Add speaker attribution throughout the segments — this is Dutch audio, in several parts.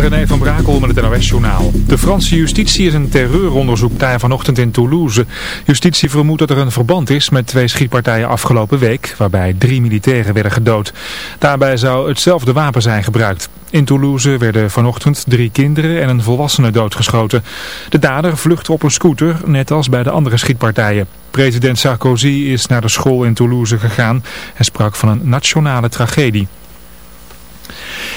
Speaker 1: René van Brakel met het NOS-journaal. De Franse justitie is een terreuronderzoek vanochtend in Toulouse. Justitie vermoedt dat er een verband is met twee schietpartijen afgelopen week, waarbij drie militairen werden gedood. Daarbij zou hetzelfde wapen zijn gebruikt. In Toulouse werden vanochtend drie kinderen en een volwassene doodgeschoten. De dader vluchtte op een scooter, net als bij de andere schietpartijen. President Sarkozy is naar de school in Toulouse gegaan en sprak van een nationale tragedie.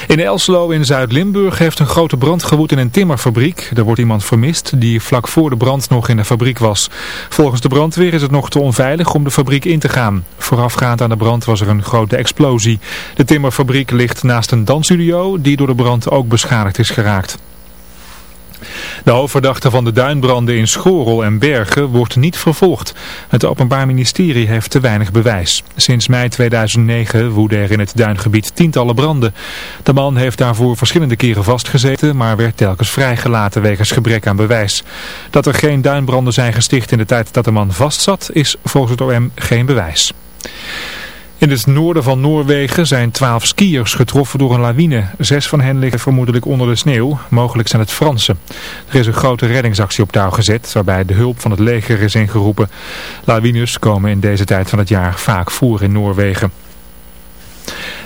Speaker 1: In Elslo in Zuid-Limburg heeft een grote brand gewoed in een timmerfabriek. Er wordt iemand vermist die vlak voor de brand nog in de fabriek was. Volgens de brandweer is het nog te onveilig om de fabriek in te gaan. Voorafgaand aan de brand was er een grote explosie. De timmerfabriek ligt naast een dansstudio die door de brand ook beschadigd is geraakt. De hoofdverdachte van de duinbranden in Schorel en Bergen wordt niet vervolgd. Het Openbaar Ministerie heeft te weinig bewijs. Sinds mei 2009 woeden er in het duingebied tientallen branden. De man heeft daarvoor verschillende keren vastgezeten, maar werd telkens vrijgelaten wegens gebrek aan bewijs. Dat er geen duinbranden zijn gesticht in de tijd dat de man vastzat, is volgens het OM geen bewijs. In het noorden van Noorwegen zijn twaalf skiers getroffen door een lawine. Zes van hen liggen vermoedelijk onder de sneeuw. Mogelijk zijn het Fransen. Er is een grote reddingsactie op touw gezet, waarbij de hulp van het leger is ingeroepen. Lawines komen in deze tijd van het jaar vaak voor in Noorwegen.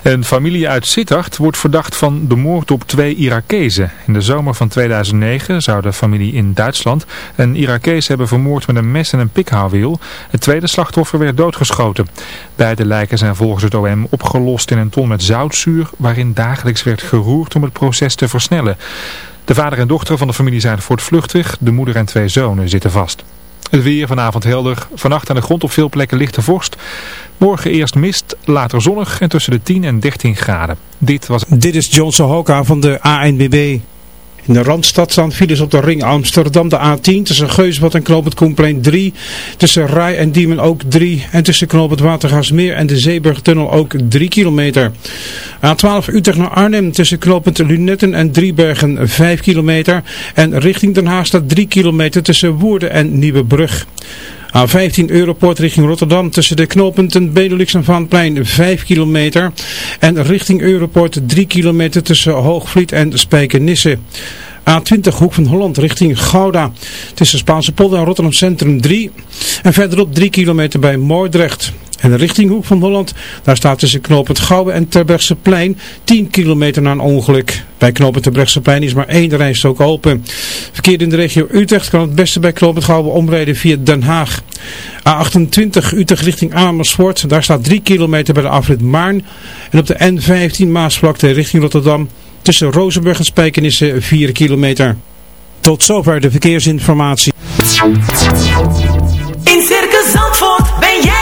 Speaker 1: Een familie uit Sittard wordt verdacht van de moord op twee Irakezen. In de zomer van 2009 zou de familie in Duitsland een Irakees hebben vermoord met een mes en een pikhouwwiel. Het tweede slachtoffer werd doodgeschoten. Beide lijken zijn volgens het OM opgelost in een ton met zoutzuur waarin dagelijks werd geroerd om het proces te versnellen. De vader en dochter van de familie zijn voortvluchtig, de moeder en twee zonen zitten vast. Het weer vanavond helder. Vannacht aan de grond op veel plekken lichte vorst. Morgen eerst mist, later zonnig en tussen de 10 en 13 graden. Dit was...
Speaker 2: Dit is John Sohoka van de ANBB. In de Randstad staan files op de ring Amsterdam, de A10, tussen Geusbad en Knoop het Koenplein 3. Tussen Rai en Diemen ook 3. En tussen Knoop het Watergaasmeer en de Zeeburgtunnel ook 3 kilometer. A12 Utrecht naar Arnhem, tussen Knoop het Lunetten en Driebergen 5 kilometer. En richting Den Haag staat 3 kilometer tussen Woerden en Nieuwebrug. A15 Europort richting Rotterdam tussen de knooppunten Benelux en Vaanplein 5 kilometer. En richting Europort 3 kilometer tussen Hoogvliet en Spijkenisse. A20 Hoek van Holland richting Gouda. Tussen Spaanse polder en Rotterdam Centrum 3. En verderop 3 kilometer bij Moordrecht. En richting Hoek van Holland, daar staat tussen knooppunt Gouwen en Terbrechtseplein 10 kilometer na een ongeluk. Bij knooppunt Terbrechtseplein is maar één rijstok open. Verkeer in de regio Utrecht kan het beste bij knooppunt Gouwen omrijden via Den Haag. A28 Utrecht richting Amersfoort, daar staat 3 kilometer bij de afrit Maarn. En op de N15 Maasvlakte richting Rotterdam tussen Rozenburg en Spijkenisse 4 kilometer. Tot zover de verkeersinformatie.
Speaker 3: In Circus Zandvoort ben jij de.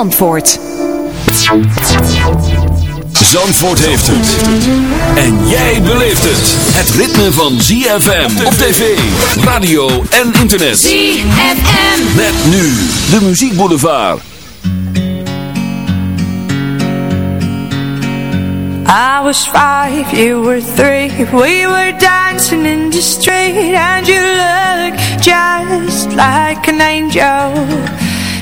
Speaker 4: Zandvoort heeft het. En jij beleeft het. Het ritme van ZFM op tv, radio en internet.
Speaker 3: ZFM.
Speaker 4: Met nu de Muziek Boulevard.
Speaker 5: I was five, you were three We were dancing in the street And you looked just like an angel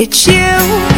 Speaker 6: It's you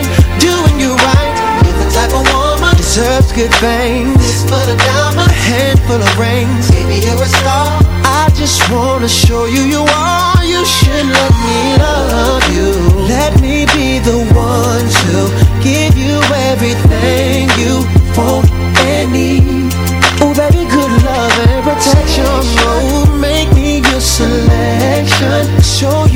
Speaker 6: deserves good things. Fistful of diamonds, a handful of rings. Baby, you're a star. I just wanna show you you are. You should let me love you. Let me be the one to give you everything you want and need. Oh, baby,
Speaker 7: good love and protection. Oh, make me
Speaker 8: your selection. Show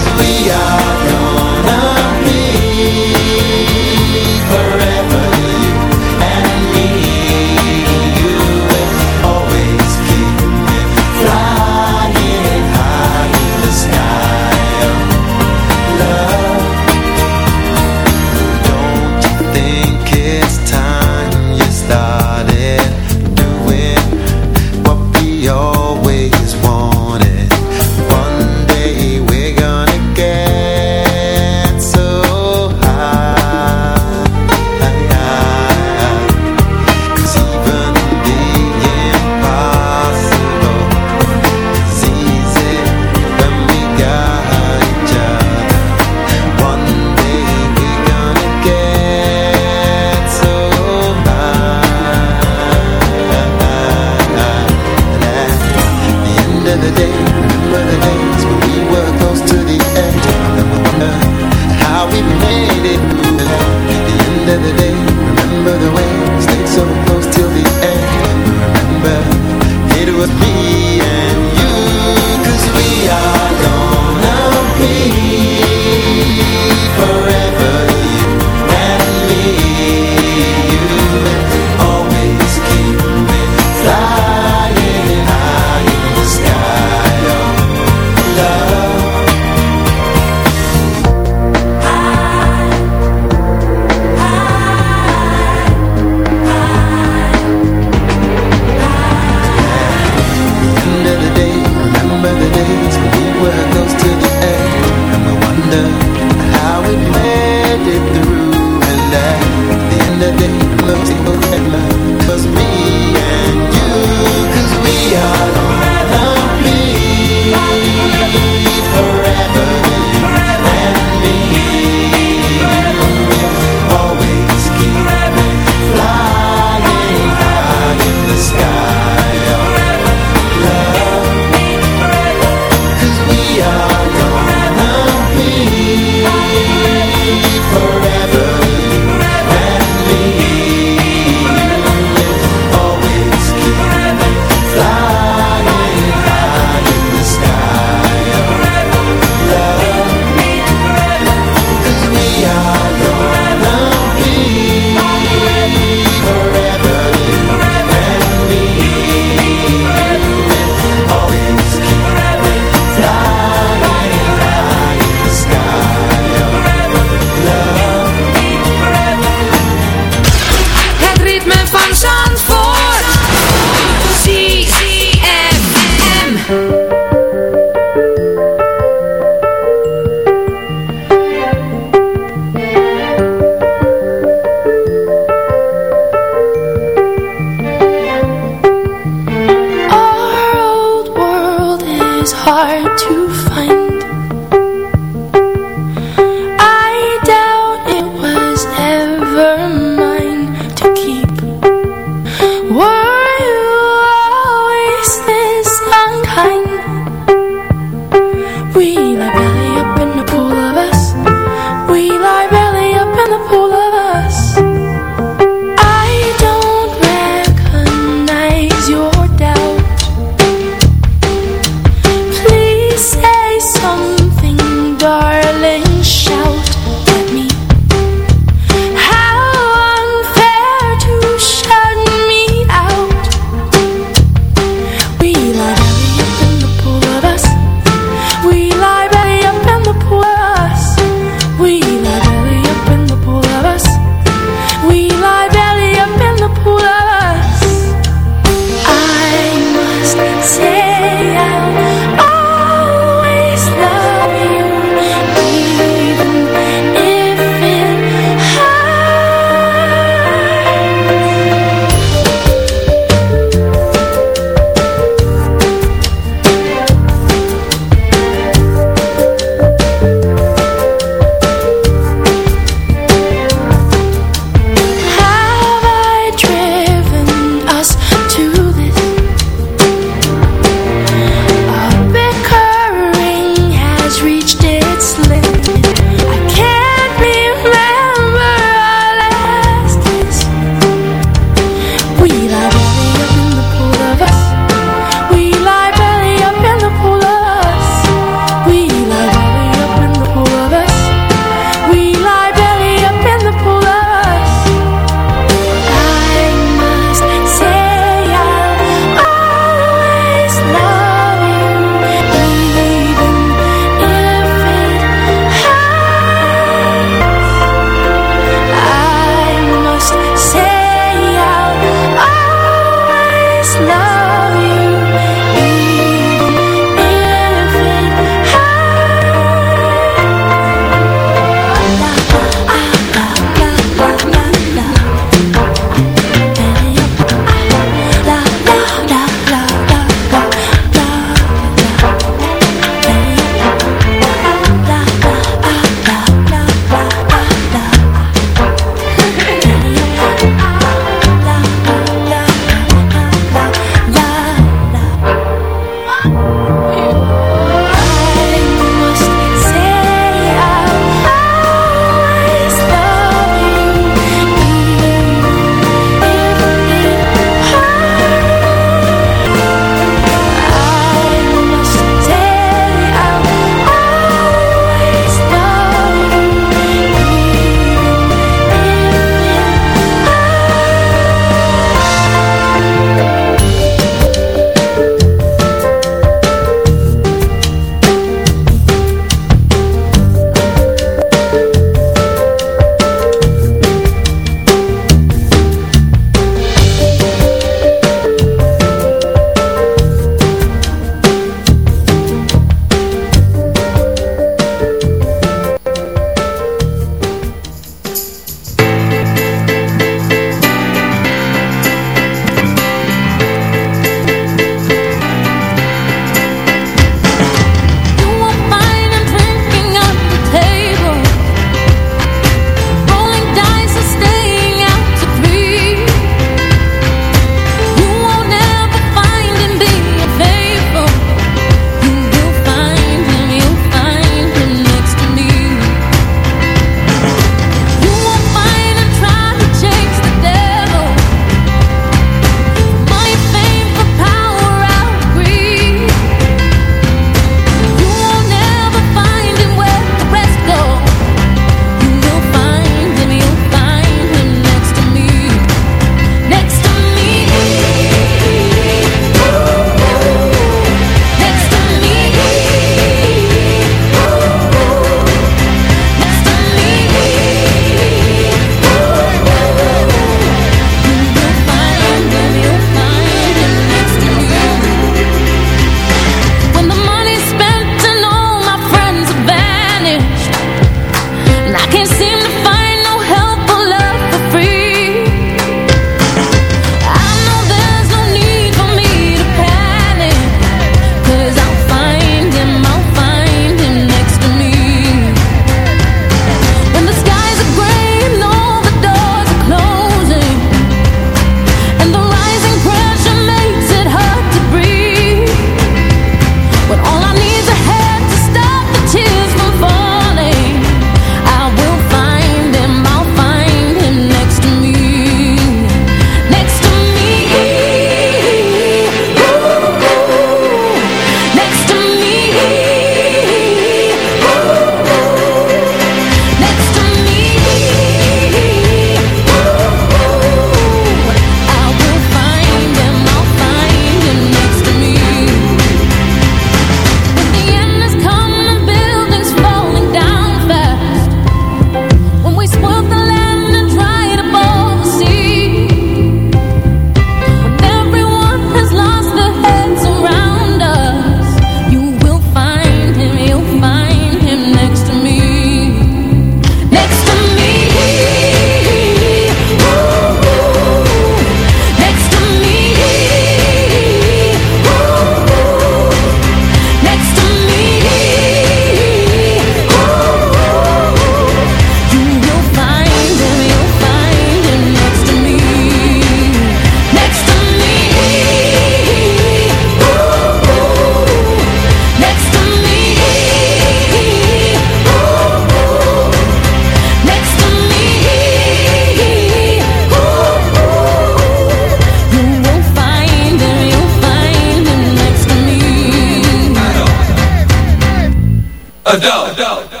Speaker 8: adult. adult.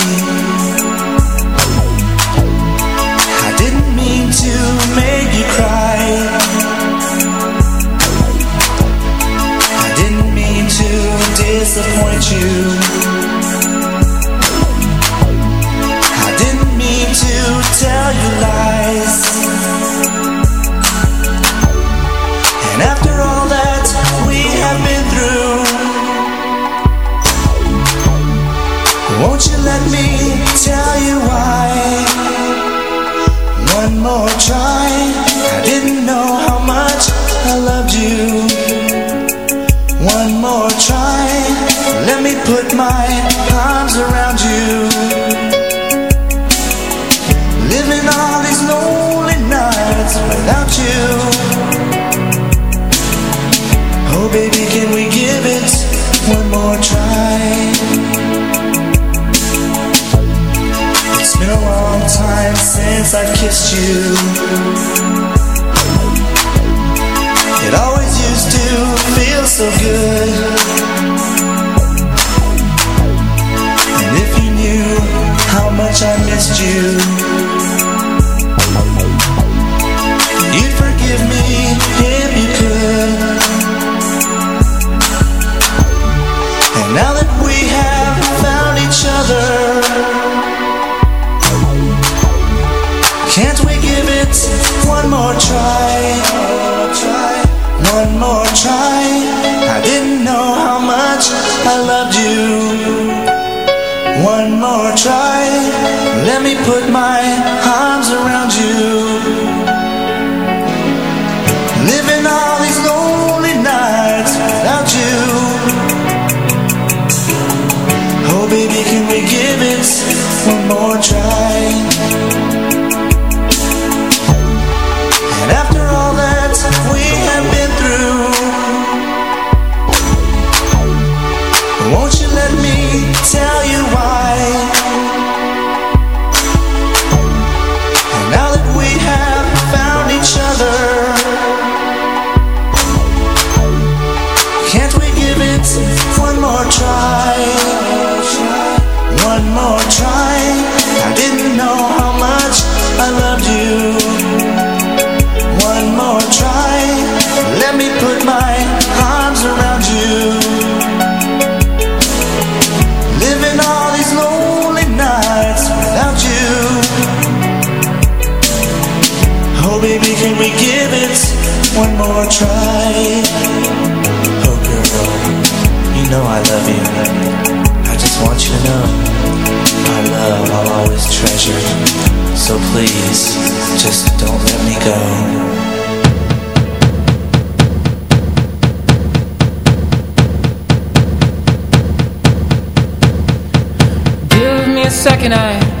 Speaker 9: Kissed you. It always used to feel so good. And if you knew how much I missed you, want you to know my love I'll always treasure. So please, just don't let me go.
Speaker 5: Give me a second, I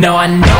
Speaker 5: No, I know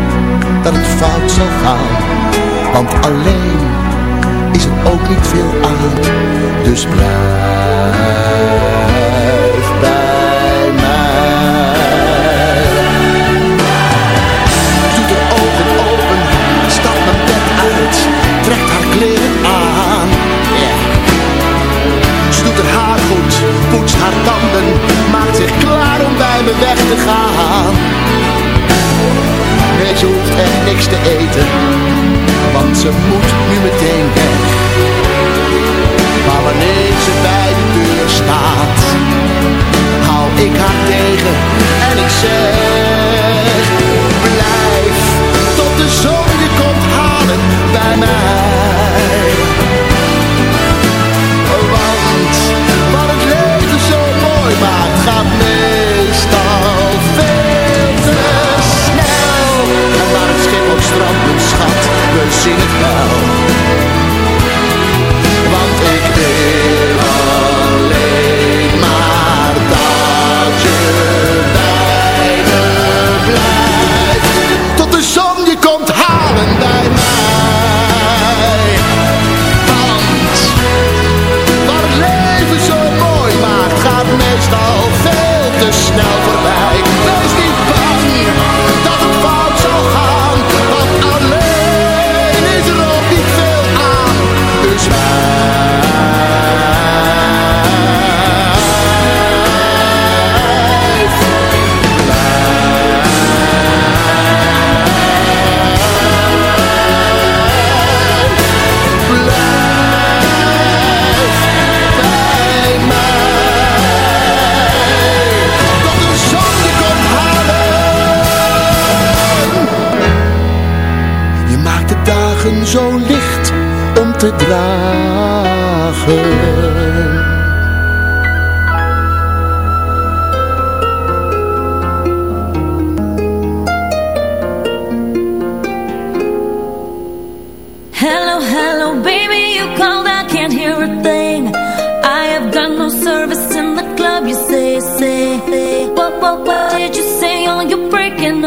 Speaker 7: dat het fout zal gaan, want alleen is er ook niet veel aan. Dus blijf bij mij. Doe de ogen open, stap mijn bed uit, trekt haar kleren aan. Yeah. Ze doet haar haar goed, poetst haar tanden, maakt zich klaar om bij me weg te gaan. Te eten, want ze moet nu meteen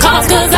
Speaker 10: calls cause I'll